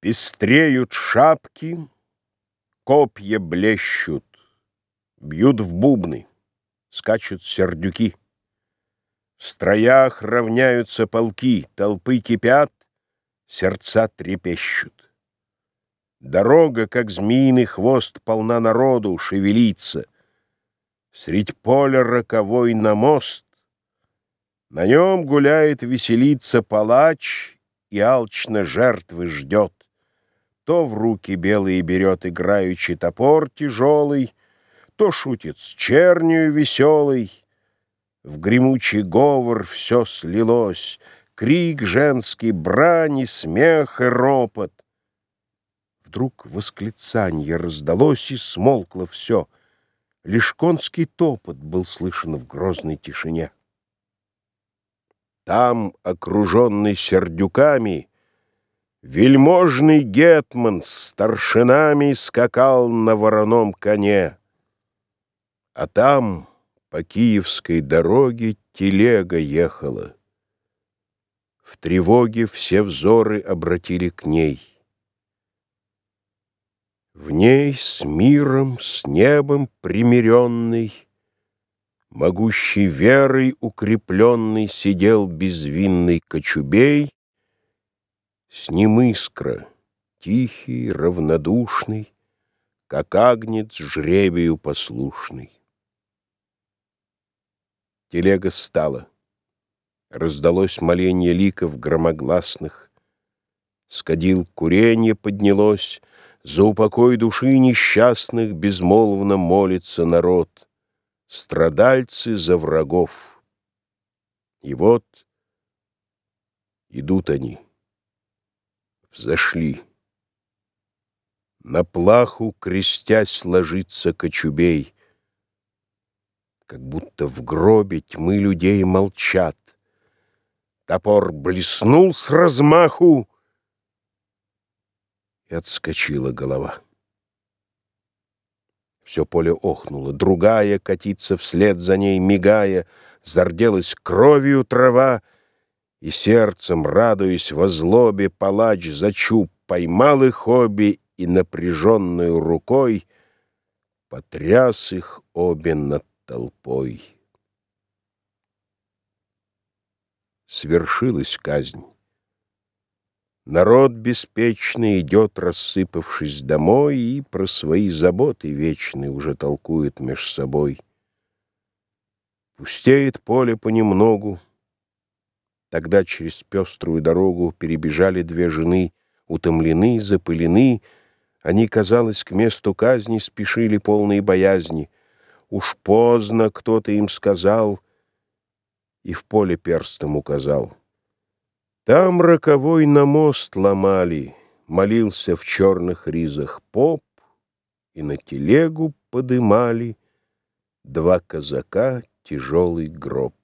Пестреют шапки, копья блещут, Бьют в бубны, скачут сердюки. В строях равняются полки, Толпы кипят, сердца трепещут. Дорога, как змеиный хвост, Полна народу, шевелится. Средь поля роковой на мост На нем гуляет веселиться палач И алчно жертвы ждет. То в руки белые берет играючий топор тяжелый, То шутит с чернью веселой. В гремучий говор все слилось, Крик женский, брани, смех и ропот. Вдруг восклицанье раздалось, и смолкло все. Лишь конский топот был слышен в грозной тишине. Там, окруженный сердюками, Вельможный гетман с старшинами скакал на вороном коне. А там по киевской дороге телега ехала. В тревоге все взоры обратили к ней. В ней с миром, с небом примиренный, Могущей верой укрепленный Сидел безвинный кочубей, с ним искра, тихий, равнодушный, Как агнец жребию послушный. Телега стала. Раздалось моленье ликов громогласных. Скадил куренье поднялось, За упокой души несчастных Безмолвно молится народ, Страдальцы за врагов. И вот идут они взошли. На плаху, крестясь, ложится кочубей, Как будто в гробе тьмы людей молчат. Топор блеснул с размаху, И отскочила голова. Все поле охнуло, другая катится вслед за ней, мигая, Зарделась кровью трава, и сердцем, радуясь во злобе, палач за чуб поймал их обе и напряженную рукой потряс их обе над толпой. Свершилась казнь. Народ беспечный идет, рассыпавшись домой, И про свои заботы вечные уже толкует меж собой. Пустеет поле понемногу, Тогда через пеструю дорогу перебежали две жены, утомлены, запылены. Они, казалось, к месту казни спешили полные боязни. Уж поздно кто-то им сказал и в поле перстом указал. Там роковой на мост ломали, молился в черных ризах поп, и на телегу подымали два казака тяжелый гроб.